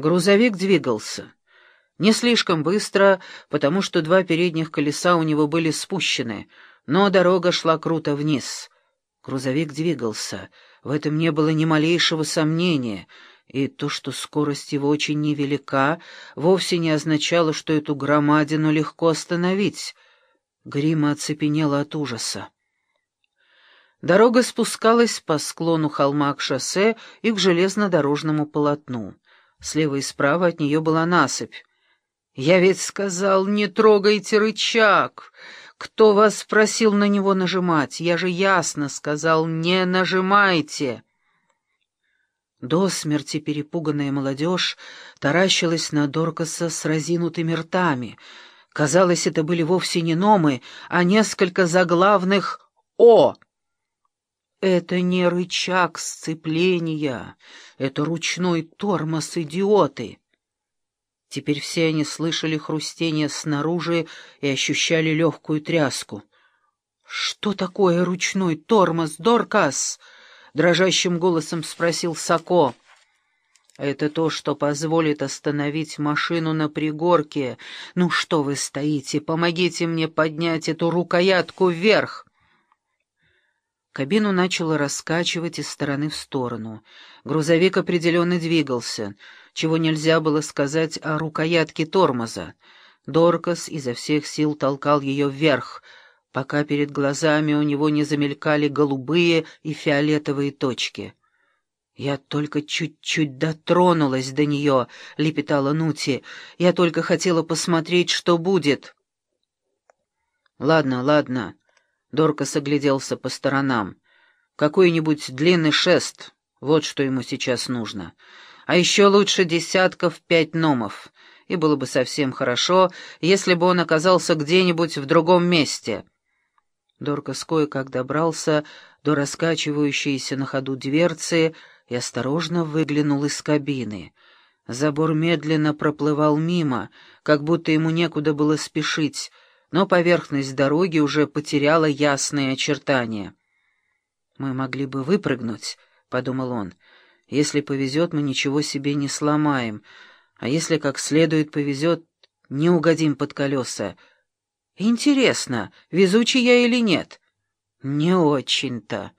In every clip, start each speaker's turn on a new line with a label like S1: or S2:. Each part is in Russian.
S1: Грузовик двигался. Не слишком быстро, потому что два передних колеса у него были спущены, но дорога шла круто вниз. Грузовик двигался, в этом не было ни малейшего сомнения, и то, что скорость его очень невелика, вовсе не означало, что эту громадину легко остановить. Грима оцепенела от ужаса. Дорога спускалась по склону холма к шоссе и к железнодорожному полотну. Слева и справа от нее была насыпь. «Я ведь сказал, не трогайте рычаг! Кто вас просил на него нажимать? Я же ясно сказал, не нажимайте!» До смерти перепуганная молодежь таращилась на Доркаса с разинутыми ртами. Казалось, это были вовсе не номы, а несколько заглавных «О». Это не рычаг сцепления, это ручной тормоз, идиоты. Теперь все они слышали хрустение снаружи и ощущали легкую тряску. «Что такое ручной тормоз, Доркас?» — дрожащим голосом спросил Сако. «Это то, что позволит остановить машину на пригорке. Ну что вы стоите? Помогите мне поднять эту рукоятку вверх!» Кабину начало раскачивать из стороны в сторону. Грузовик определенно двигался, чего нельзя было сказать о рукоятке тормоза. Доркас изо всех сил толкал ее вверх, пока перед глазами у него не замелькали голубые и фиолетовые точки. «Я только чуть-чуть дотронулась до нее», — лепетала Нути. «Я только хотела посмотреть, что будет». «Ладно, ладно», Доркас огляделся по сторонам. «Какой-нибудь длинный шест, вот что ему сейчас нужно. А еще лучше десятков пять номов. И было бы совсем хорошо, если бы он оказался где-нибудь в другом месте». Доркас кое-как добрался до раскачивающейся на ходу дверцы и осторожно выглянул из кабины. Забор медленно проплывал мимо, как будто ему некуда было спешить, но поверхность дороги уже потеряла ясные очертания. «Мы могли бы выпрыгнуть», — подумал он. «Если повезет, мы ничего себе не сломаем, а если как следует повезет, не угодим под колеса. Интересно, везучий я или нет?» «Не очень-то».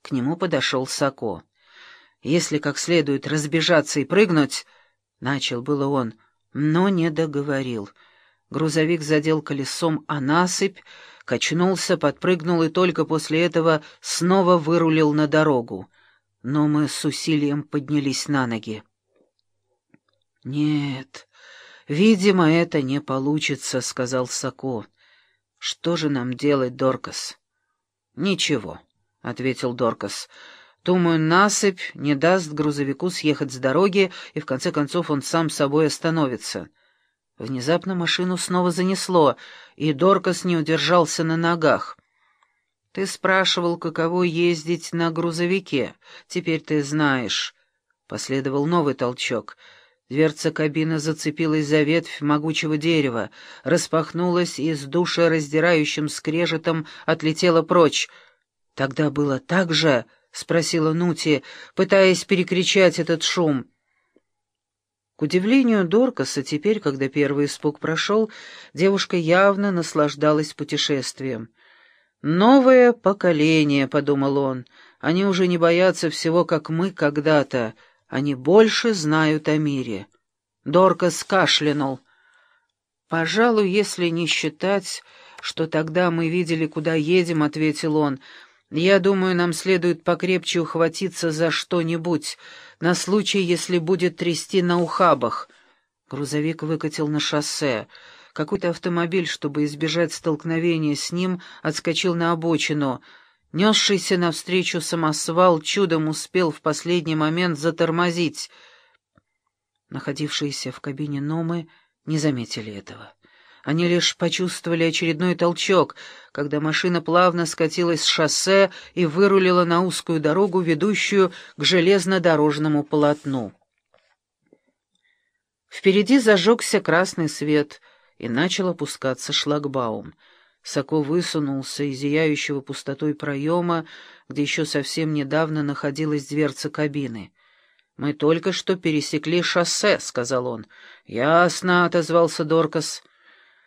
S1: К нему подошел Сако. «Если как следует разбежаться и прыгнуть...» — начал было он, но не договорил — Грузовик задел колесом о насыпь, качнулся, подпрыгнул и только после этого снова вырулил на дорогу. Но мы с усилием поднялись на ноги. «Нет, видимо, это не получится», — сказал Сако. «Что же нам делать, Доркас?» «Ничего», — ответил Доркас. «Думаю, насыпь не даст грузовику съехать с дороги, и в конце концов он сам собой остановится». Внезапно машину снова занесло, и Доркас не удержался на ногах. «Ты спрашивал, каково ездить на грузовике. Теперь ты знаешь». Последовал новый толчок. Дверца кабины зацепилась за ветвь могучего дерева, распахнулась и с душераздирающим скрежетом отлетела прочь. «Тогда было так же?» — спросила Нути, пытаясь перекричать этот шум. К удивлению Доркаса, теперь, когда первый испуг прошел, девушка явно наслаждалась путешествием. «Новое поколение», — подумал он, — «они уже не боятся всего, как мы когда-то, они больше знают о мире». Доркас кашлянул. «Пожалуй, если не считать, что тогда мы видели, куда едем», — ответил он, — «я думаю, нам следует покрепче ухватиться за что-нибудь, на случай, если будет трясти на ухабах. Грузовик выкатил на шоссе. Какой-то автомобиль, чтобы избежать столкновения с ним, отскочил на обочину. Несшийся навстречу самосвал чудом успел в последний момент затормозить. Находившиеся в кабине Номы не заметили этого. Они лишь почувствовали очередной толчок, когда машина плавно скатилась с шоссе и вырулила на узкую дорогу, ведущую к железнодорожному полотну. Впереди зажегся красный свет, и начал опускаться шлагбаум. Соко высунулся из зияющего пустотой проема, где еще совсем недавно находилась дверца кабины. «Мы только что пересекли шоссе», — сказал он. «Ясно», — отозвался Доркас.